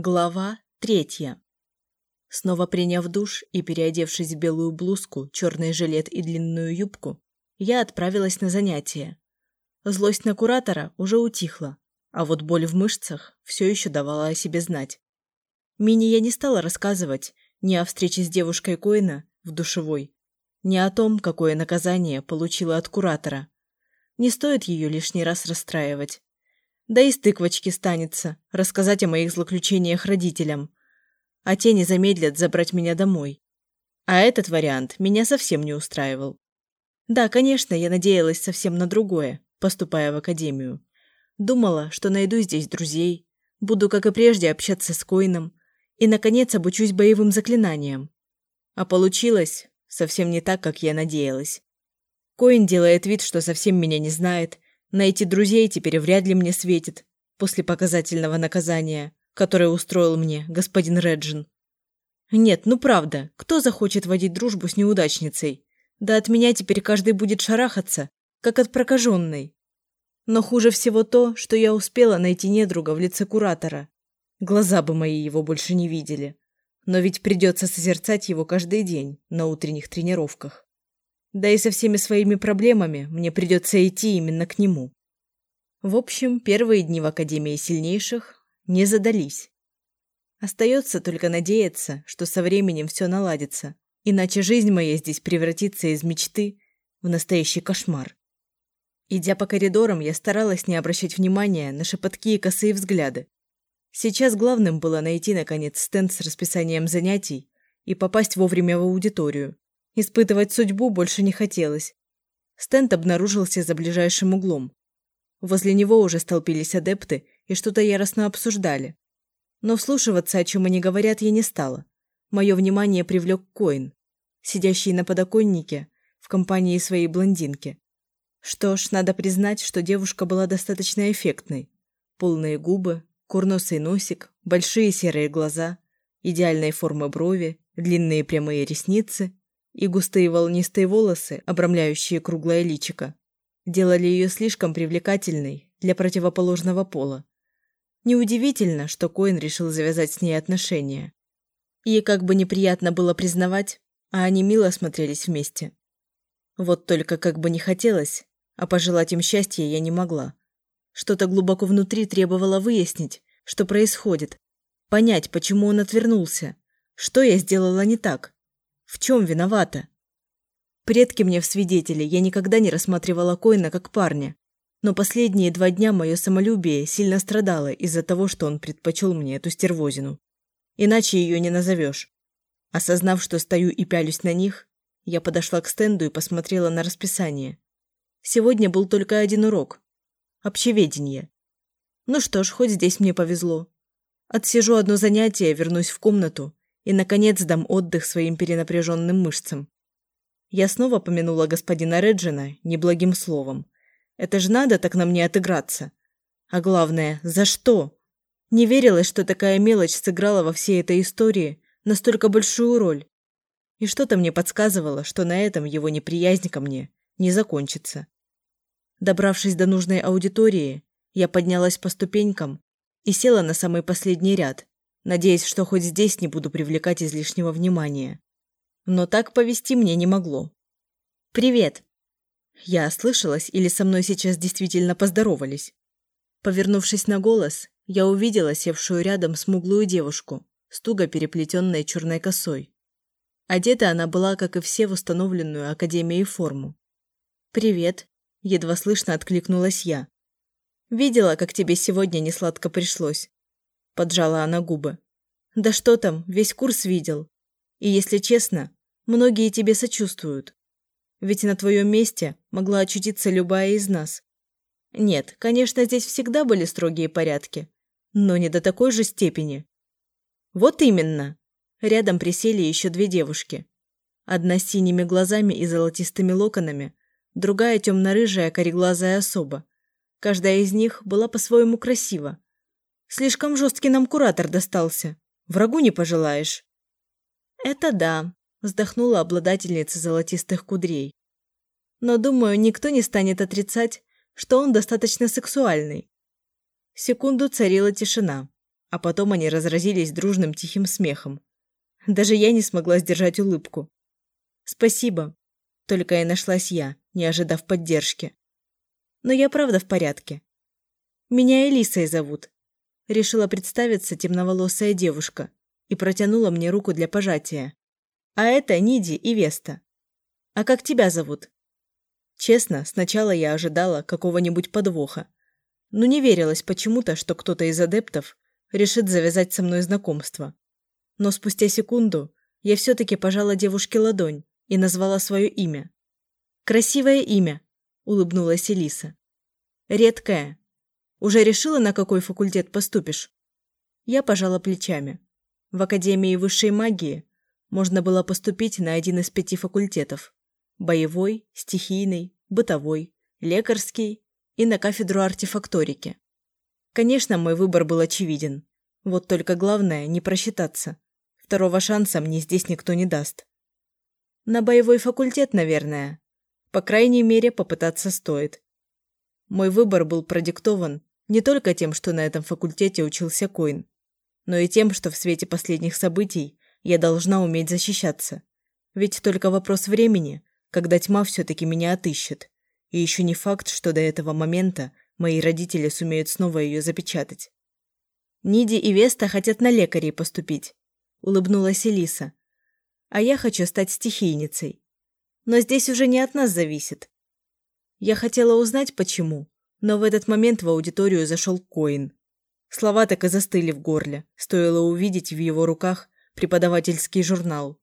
Глава третья. Снова приняв душ и переодевшись в белую блузку, черный жилет и длинную юбку, я отправилась на занятия. Злость на куратора уже утихла, а вот боль в мышцах все еще давала о себе знать. Мини я не стала рассказывать ни о встрече с девушкой Коина в душевой, ни о том, какое наказание получила от куратора. Не стоит ее лишний раз расстраивать. Да и с тыквочки станется рассказать о моих злоключениях родителям. А те не замедлят забрать меня домой. А этот вариант меня совсем не устраивал. Да, конечно, я надеялась совсем на другое, поступая в академию. Думала, что найду здесь друзей, буду, как и прежде, общаться с Коином и, наконец, обучусь боевым заклинаниям. А получилось совсем не так, как я надеялась. Коин делает вид, что совсем меня не знает, Найти друзей теперь вряд ли мне светит после показательного наказания, которое устроил мне господин Реджин. Нет, ну правда, кто захочет водить дружбу с неудачницей? Да от меня теперь каждый будет шарахаться, как от прокаженной. Но хуже всего то, что я успела найти недруга в лице куратора. Глаза бы мои его больше не видели. Но ведь придется созерцать его каждый день на утренних тренировках. Да и со всеми своими проблемами мне придется идти именно к нему. В общем, первые дни в Академии сильнейших не задались. Остается только надеяться, что со временем все наладится, иначе жизнь моя здесь превратится из мечты в настоящий кошмар. Идя по коридорам, я старалась не обращать внимания на шепотки и косые взгляды. Сейчас главным было найти, наконец, стенд с расписанием занятий и попасть вовремя в аудиторию. Испытывать судьбу больше не хотелось. Стенд обнаружился за ближайшим углом. Возле него уже столпились адепты и что-то яростно обсуждали. Но вслушиваться, о чем они говорят, я не стала. Мое внимание привлек Коин, сидящий на подоконнике в компании своей блондинки. Что ж, надо признать, что девушка была достаточно эффектной. Полные губы, курносый носик, большие серые глаза, идеальной формы брови, длинные прямые ресницы и густые волнистые волосы, обрамляющие круглое личико, делали ее слишком привлекательной для противоположного пола. Неудивительно, что Коин решил завязать с ней отношения. И, как бы неприятно было признавать, а они мило смотрелись вместе. Вот только как бы не хотелось, а пожелать им счастья я не могла. Что-то глубоко внутри требовало выяснить, что происходит, понять, почему он отвернулся, что я сделала не так. В чем виновата? Предки мне в свидетели, я никогда не рассматривала Коина как парня. Но последние два дня мое самолюбие сильно страдало из-за того, что он предпочел мне эту стервозину. Иначе ее не назовешь. Осознав, что стою и пялюсь на них, я подошла к стенду и посмотрела на расписание. Сегодня был только один урок. Общеведение. Ну что ж, хоть здесь мне повезло. Отсижу одно занятие, вернусь в комнату и, наконец, дам отдых своим перенапряженным мышцам. Я снова помянула господина Реджина неблагим словом. Это же надо так на мне отыграться. А главное, за что? Не верилось, что такая мелочь сыграла во всей этой истории настолько большую роль. И что-то мне подсказывало, что на этом его неприязнь ко мне не закончится. Добравшись до нужной аудитории, я поднялась по ступенькам и села на самый последний ряд, надеясь, что хоть здесь не буду привлекать излишнего внимания. Но так повести мне не могло. «Привет!» Я ослышалась или со мной сейчас действительно поздоровались? Повернувшись на голос, я увидела севшую рядом смуглую девушку с туго переплетенной черной косой. Одета она была, как и все, в установленную Академией форму. «Привет!» – едва слышно откликнулась я. «Видела, как тебе сегодня несладко пришлось поджала она губы. Да что там, весь курс видел. И если честно, многие тебе сочувствуют. Ведь на твоем месте могла очутиться любая из нас. Нет, конечно, здесь всегда были строгие порядки, но не до такой же степени. Вот именно. Рядом присели еще две девушки. Одна с синими глазами и золотистыми локонами, другая темно-рыжая кореглазая особа. Каждая из них была по-своему красива, Слишком жесткий нам куратор достался. Врагу не пожелаешь. Это да, вздохнула обладательница золотистых кудрей. Но, думаю, никто не станет отрицать, что он достаточно сексуальный. Секунду царила тишина. а потом они разразились дружным тихим смехом. Даже я не смогла сдержать улыбку. «Спасибо», — только и нашлась я, не ожидав поддержки. «Но я правда в порядке. Меня Элисой зовут». Решила представиться темноволосая девушка и протянула мне руку для пожатия. «А это Ниди и Веста. А как тебя зовут?» Честно, сначала я ожидала какого-нибудь подвоха. Но не верилось почему-то, что кто-то из адептов решит завязать со мной знакомство. Но спустя секунду я все-таки пожала девушке ладонь и назвала свое имя. «Красивое имя», – улыбнулась Элиса. «Редкое. Уже решила, на какой факультет поступишь?» Я пожала плечами. В Академии высшей магии можно было поступить на один из пяти факультетов – боевой, стихийный, бытовой, лекарский и на кафедру артефакторики. Конечно, мой выбор был очевиден. Вот только главное – не просчитаться. Второго шанса мне здесь никто не даст. На боевой факультет, наверное. По крайней мере, попытаться стоит. Мой выбор был продиктован не только тем, что на этом факультете учился Коин, но и тем, что в свете последних событий я должна уметь защищаться. Ведь только вопрос времени, когда тьма все-таки меня отыщет. И еще не факт, что до этого момента мои родители сумеют снова ее запечатать. Ниди и Веста хотят на лекарей поступить, улыбнулась Элиса. А я хочу стать стихийницей. Но здесь уже не от нас зависит. Я хотела узнать, почему, но в этот момент в аудиторию зашел Коин. Слова так и застыли в горле, стоило увидеть в его руках преподавательский журнал.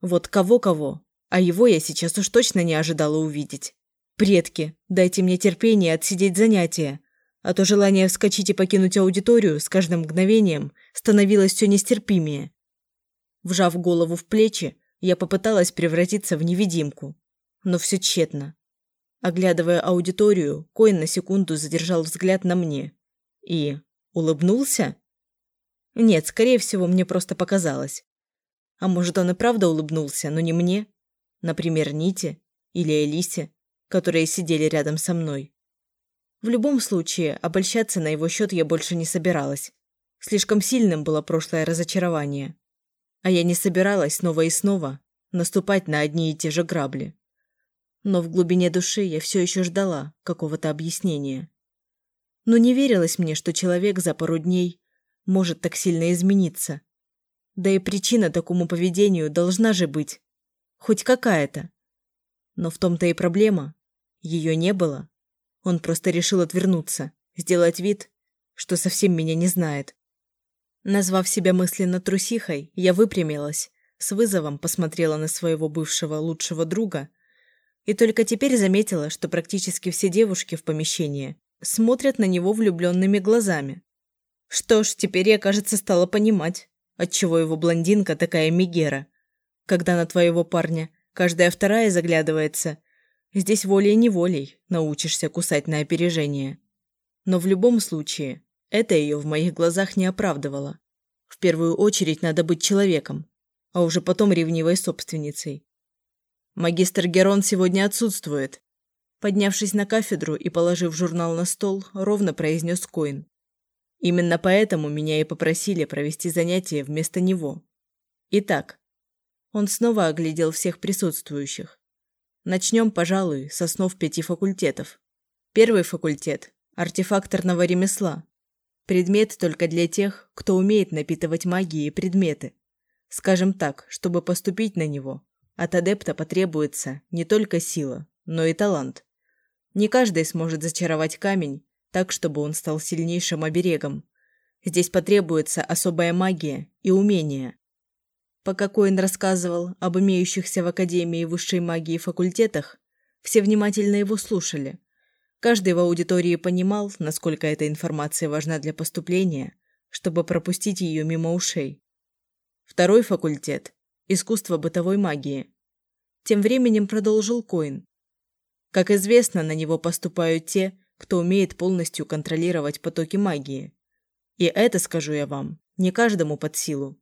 Вот кого-кого, а его я сейчас уж точно не ожидала увидеть. Предки, дайте мне терпение отсидеть занятия, а то желание вскочить и покинуть аудиторию с каждым мгновением становилось все нестерпимее. Вжав голову в плечи, я попыталась превратиться в невидимку, но все тщетно. Оглядывая аудиторию, Коин на секунду задержал взгляд на мне и улыбнулся. Нет, скорее всего, мне просто показалось. А может, он и правда улыбнулся, но не мне, например, Ните или Элисе которые сидели рядом со мной. В любом случае, обольщаться на его счет я больше не собиралась. Слишком сильным было прошлое разочарование. А я не собиралась снова и снова наступать на одни и те же грабли. Но в глубине души я все еще ждала какого-то объяснения. Но не верилось мне, что человек за пару дней может так сильно измениться. Да и причина такому поведению должна же быть. Хоть какая-то. Но в том-то и проблема, ее не было. Он просто решил отвернуться, сделать вид, что совсем меня не знает. Назвав себя мысленно трусихой, я выпрямилась, с вызовом посмотрела на своего бывшего лучшего друга и только теперь заметила, что практически все девушки в помещении смотрят на него влюбленными глазами. Что ж, теперь я, кажется, стала понимать, отчего его блондинка такая мигера. Когда на твоего парня каждая вторая заглядывается – Здесь волей-неволей научишься кусать на опережение. Но в любом случае, это ее в моих глазах не оправдывало. В первую очередь надо быть человеком, а уже потом ревнивой собственницей. Магистр Герон сегодня отсутствует. Поднявшись на кафедру и положив журнал на стол, ровно произнес Коин. Именно поэтому меня и попросили провести занятие вместо него. Итак, он снова оглядел всех присутствующих. Начнем, пожалуй, с основ пяти факультетов. Первый факультет – артефакторного ремесла. Предмет только для тех, кто умеет напитывать магией предметы. Скажем так, чтобы поступить на него, от адепта потребуется не только сила, но и талант. Не каждый сможет зачаровать камень так, чтобы он стал сильнейшим оберегом. Здесь потребуется особая магия и умение, Пока Коин рассказывал об имеющихся в Академии высшей магии факультетах, все внимательно его слушали. Каждый в аудитории понимал, насколько эта информация важна для поступления, чтобы пропустить ее мимо ушей. Второй факультет – искусство бытовой магии. Тем временем продолжил Коин. Как известно, на него поступают те, кто умеет полностью контролировать потоки магии. И это, скажу я вам, не каждому под силу.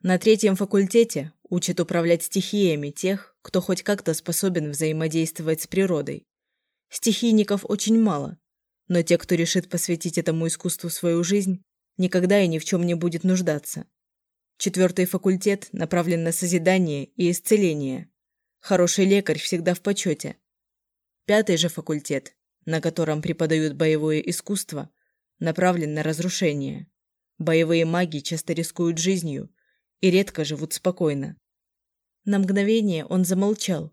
На третьем факультете учат управлять стихиями тех, кто хоть как-то способен взаимодействовать с природой. Стихийников очень мало, но те, кто решит посвятить этому искусству свою жизнь, никогда и ни в чем не будет нуждаться. Четвертый факультет направлен на созидание и исцеление. Хороший лекарь всегда в почете. Пятый же факультет, на котором преподают боевое искусство, направлен на разрушение. Боевые маги часто рискуют жизнью и редко живут спокойно. На мгновение он замолчал,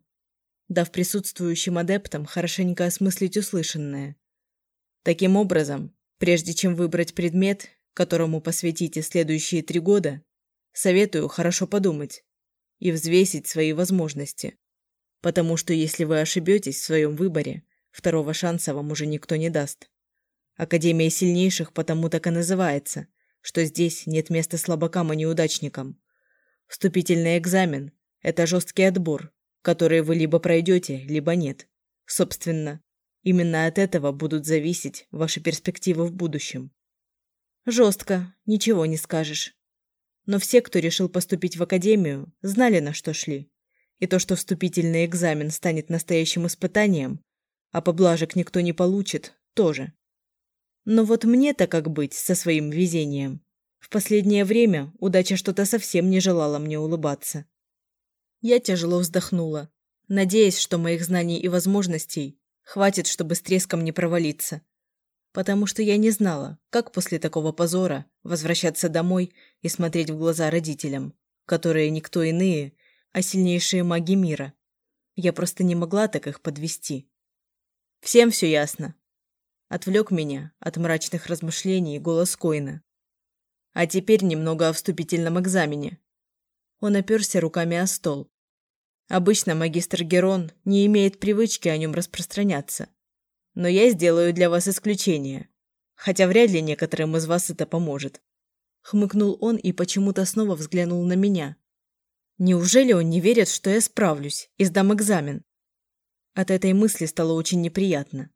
дав присутствующим адептам хорошенько осмыслить услышанное. Таким образом, прежде чем выбрать предмет, которому посвятите следующие три года, советую хорошо подумать и взвесить свои возможности. Потому что если вы ошибетесь в своем выборе, второго шанса вам уже никто не даст. Академия сильнейших потому так и называется, что здесь нет места слабакам и неудачникам. Вступительный экзамен – это жесткий отбор, который вы либо пройдете, либо нет. Собственно, именно от этого будут зависеть ваши перспективы в будущем. Жестко, ничего не скажешь. Но все, кто решил поступить в академию, знали, на что шли. И то, что вступительный экзамен станет настоящим испытанием, а поблажек никто не получит, тоже. Но вот мне-то как быть со своим везением? В последнее время удача что-то совсем не желала мне улыбаться. Я тяжело вздохнула, надеясь, что моих знаний и возможностей хватит, чтобы с треском не провалиться. Потому что я не знала, как после такого позора возвращаться домой и смотреть в глаза родителям, которые никто иные, а сильнейшие маги мира. Я просто не могла так их подвести. Всем все ясно. Отвлек меня от мрачных размышлений голос Койна. А теперь немного о вступительном экзамене. Он оперся руками о стол. Обычно магистр Герон не имеет привычки о нем распространяться. Но я сделаю для вас исключение. Хотя вряд ли некоторым из вас это поможет. Хмыкнул он и почему-то снова взглянул на меня. Неужели он не верит, что я справлюсь и сдам экзамен? От этой мысли стало очень неприятно.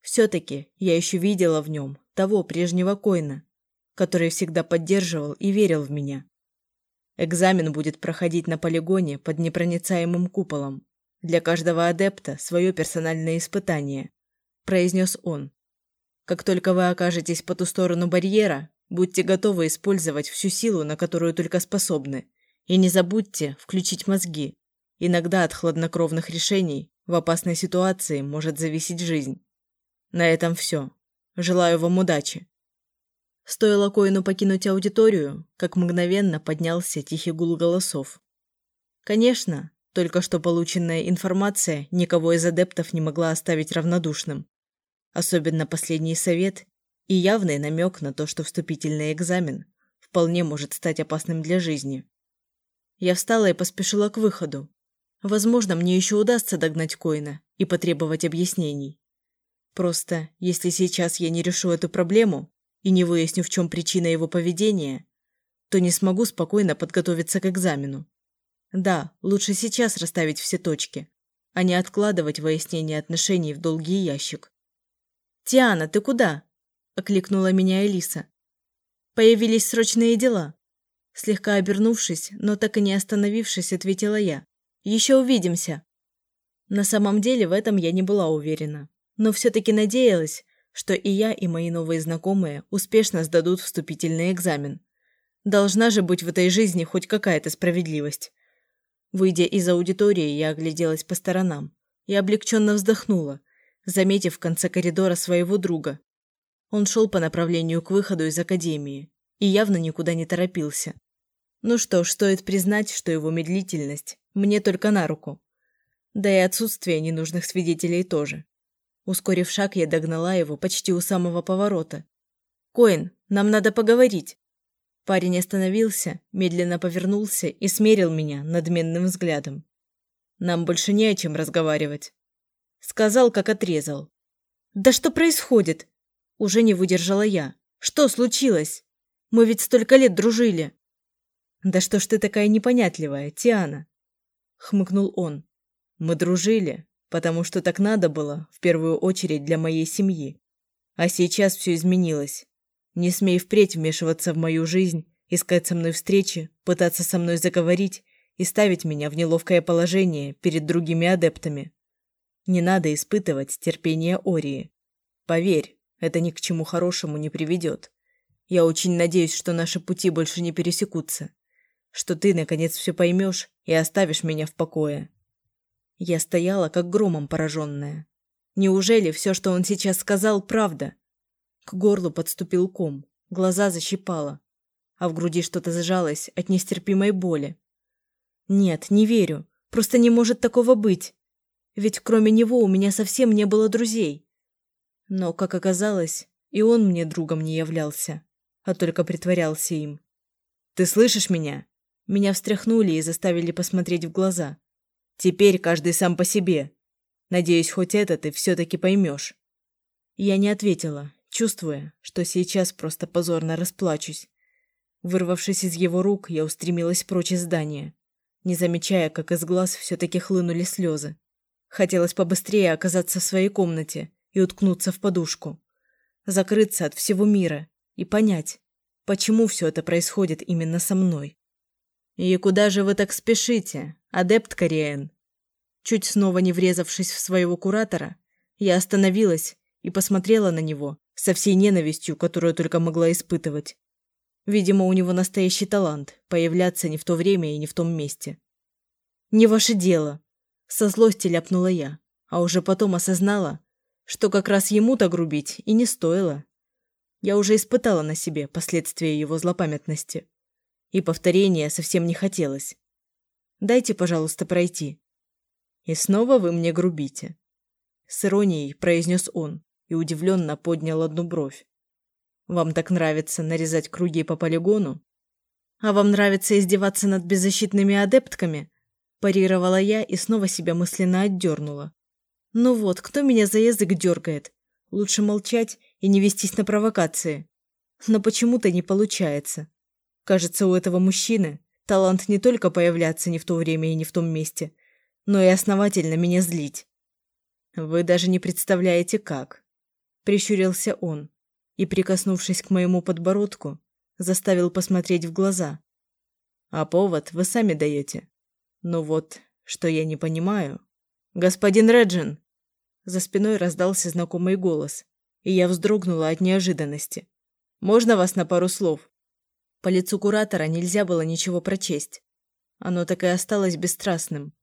Все-таки я еще видела в нем того прежнего Койна, который всегда поддерживал и верил в меня. Экзамен будет проходить на полигоне под непроницаемым куполом. Для каждого адепта свое персональное испытание, произнес он. Как только вы окажетесь по ту сторону барьера, будьте готовы использовать всю силу, на которую только способны. И не забудьте включить мозги. Иногда от хладнокровных решений в опасной ситуации может зависеть жизнь. На этом все. Желаю вам удачи. Стоило Коину покинуть аудиторию, как мгновенно поднялся тихий гул голосов. Конечно, только что полученная информация никого из адептов не могла оставить равнодушным. Особенно последний совет и явный намек на то, что вступительный экзамен вполне может стать опасным для жизни. Я встала и поспешила к выходу. Возможно, мне еще удастся догнать Коина и потребовать объяснений. Просто, если сейчас я не решу эту проблему, и не выясню, в чем причина его поведения, то не смогу спокойно подготовиться к экзамену. Да, лучше сейчас расставить все точки, а не откладывать выяснение отношений в долгий ящик. «Тиана, ты куда?» – окликнула меня Элиса. «Появились срочные дела». Слегка обернувшись, но так и не остановившись, ответила я. «Еще увидимся». На самом деле в этом я не была уверена, но все-таки надеялась, что и я, и мои новые знакомые успешно сдадут вступительный экзамен. Должна же быть в этой жизни хоть какая-то справедливость. Выйдя из аудитории, я огляделась по сторонам и облегченно вздохнула, заметив в конце коридора своего друга. Он шел по направлению к выходу из академии и явно никуда не торопился. Ну что ж, стоит признать, что его медлительность мне только на руку. Да и отсутствие ненужных свидетелей тоже. Ускорив шаг, я догнала его почти у самого поворота. «Коин, нам надо поговорить!» Парень остановился, медленно повернулся и смерил меня надменным взглядом. «Нам больше не о чем разговаривать». Сказал, как отрезал. «Да что происходит?» Уже не выдержала я. «Что случилось? Мы ведь столько лет дружили». «Да что ж ты такая непонятливая, Тиана?» Хмыкнул он. «Мы дружили, потому что так надо было, в первую очередь для моей семьи. А сейчас все изменилось. Не смей впредь вмешиваться в мою жизнь, искать со мной встречи, пытаться со мной заговорить и ставить меня в неловкое положение перед другими адептами. Не надо испытывать терпение Ории. Поверь, это ни к чему хорошему не приведет. Я очень надеюсь, что наши пути больше не пересекутся. Что ты, наконец, все поймешь и оставишь меня в покое. Я стояла, как громом пораженная. Неужели все, что он сейчас сказал, правда? К горлу подступил ком, глаза защипало, а в груди что-то сжалось от нестерпимой боли. Нет, не верю. Просто не может такого быть. Ведь кроме него у меня совсем не было друзей. Но, как оказалось, и он мне другом не являлся, а только притворялся им. «Ты слышишь меня?» Меня встряхнули и заставили посмотреть в глаза. «Теперь каждый сам по себе. Надеюсь, хоть это ты все-таки поймешь». Я не ответила, чувствуя, что сейчас просто позорно расплачусь. Вырвавшись из его рук, я устремилась прочь из здания не замечая, как из глаз все-таки хлынули слезы. Хотелось побыстрее оказаться в своей комнате и уткнуться в подушку. Закрыться от всего мира и понять, почему все это происходит именно со мной. «И куда же вы так спешите, адепт Кориэн?» Чуть снова не врезавшись в своего куратора, я остановилась и посмотрела на него со всей ненавистью, которую только могла испытывать. Видимо, у него настоящий талант появляться не в то время и не в том месте. «Не ваше дело», – со злости ляпнула я, а уже потом осознала, что как раз ему-то грубить и не стоило. Я уже испытала на себе последствия его злопамятности. И повторения совсем не хотелось. «Дайте, пожалуйста, пройти». «И снова вы мне грубите», – с иронией произнес он и удивленно поднял одну бровь. Вам так нравится нарезать круги по полигону? А вам нравится издеваться над беззащитными адептками? Парировала я и снова себя мысленно отдернула. Ну вот, кто меня за язык дергает? Лучше молчать и не вестись на провокации. Но почему-то не получается. Кажется, у этого мужчины талант не только появляться не в то время и не в том месте, но и основательно меня злить. Вы даже не представляете, как. Прищурился он и, прикоснувшись к моему подбородку, заставил посмотреть в глаза. А повод вы сами даете. Ну вот, что я не понимаю. Господин Реджин! За спиной раздался знакомый голос, и я вздрогнула от неожиданности. Можно вас на пару слов? По лицу куратора нельзя было ничего прочесть. Оно так и осталось бесстрастным,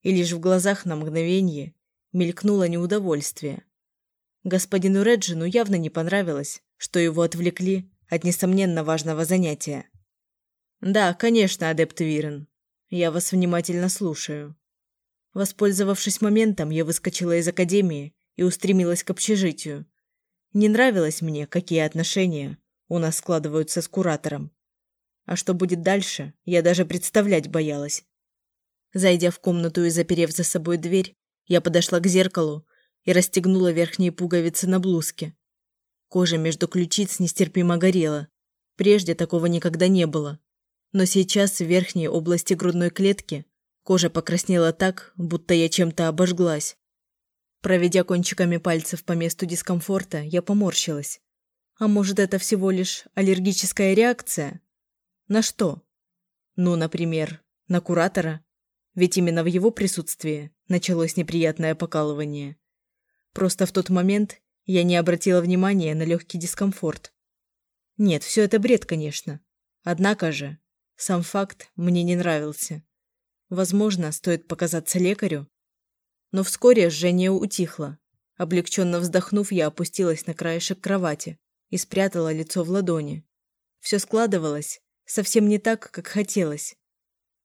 и лишь в глазах на мгновение мелькнуло неудовольствие. Господину Реджину явно не понравилось, что его отвлекли от несомненно важного занятия. «Да, конечно, адепт Вирен. Я вас внимательно слушаю». Воспользовавшись моментом, я выскочила из академии и устремилась к общежитию. Не нравилось мне, какие отношения у нас складываются с куратором. А что будет дальше, я даже представлять боялась. Зайдя в комнату и заперев за собой дверь, я подошла к зеркалу и расстегнула верхние пуговицы на блузке. Кожа между ключиц нестерпимо горела. Прежде такого никогда не было. Но сейчас в верхней области грудной клетки кожа покраснела так, будто я чем-то обожглась. Проведя кончиками пальцев по месту дискомфорта, я поморщилась. А может, это всего лишь аллергическая реакция? На что? Ну, например, на куратора. Ведь именно в его присутствии началось неприятное покалывание. Просто в тот момент я не обратила внимания на легкий дискомфорт. Нет, все это бред, конечно. Однако же, сам факт мне не нравился. Возможно, стоит показаться лекарю. Но вскоре жжение утихло. Облегченно вздохнув, я опустилась на краешек кровати и спрятала лицо в ладони. Все складывалось совсем не так, как хотелось.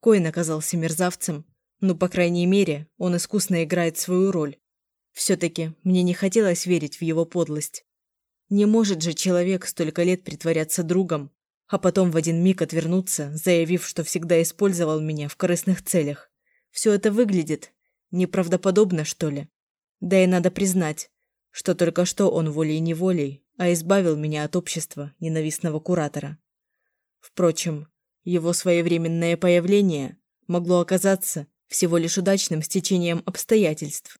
Коин оказался мерзавцем, но, по крайней мере, он искусно играет свою роль. Все-таки мне не хотелось верить в его подлость. Не может же человек столько лет притворяться другом, а потом в один миг отвернуться, заявив, что всегда использовал меня в корыстных целях. Все это выглядит неправдоподобно, что ли. Да и надо признать, что только что он волей-неволей, а избавил меня от общества ненавистного куратора. Впрочем, его своевременное появление могло оказаться всего лишь удачным стечением обстоятельств.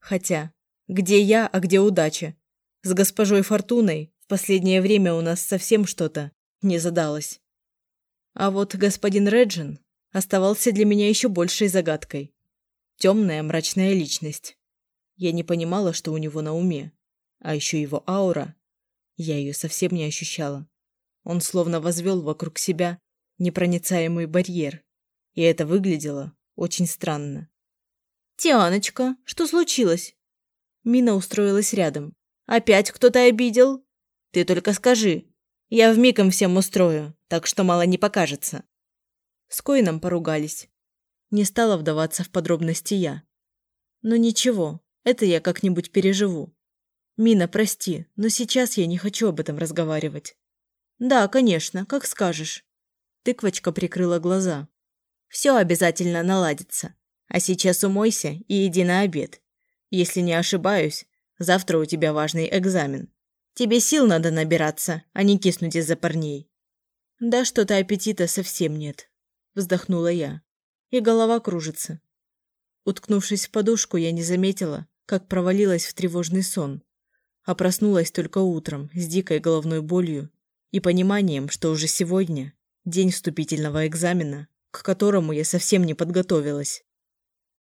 Хотя, где я, а где удача? С госпожой Фортуной в последнее время у нас совсем что-то не задалось. А вот господин Реджин оставался для меня еще большей загадкой. Темная мрачная личность. Я не понимала, что у него на уме. А еще его аура. Я ее совсем не ощущала. Он словно возвел вокруг себя непроницаемый барьер, и это выглядело очень странно. «Тианочка, что случилось?» Мина устроилась рядом. «Опять кто-то обидел? Ты только скажи. Я вмиг им всем устрою, так что мало не покажется». С Коином поругались. Не стала вдаваться в подробности я. Но ничего, это я как-нибудь переживу. Мина, прости, но сейчас я не хочу об этом разговаривать. Да, конечно, как скажешь. Тыквочка прикрыла глаза. Все обязательно наладится. А сейчас умойся и иди на обед. Если не ошибаюсь, завтра у тебя важный экзамен. Тебе сил надо набираться, а не киснуть из-за парней. Да что-то аппетита совсем нет, вздохнула я. И голова кружится. Уткнувшись в подушку, я не заметила, как провалилась в тревожный сон, а проснулась только утром с дикой головной болью и пониманием, что уже сегодня день вступительного экзамена, к которому я совсем не подготовилась.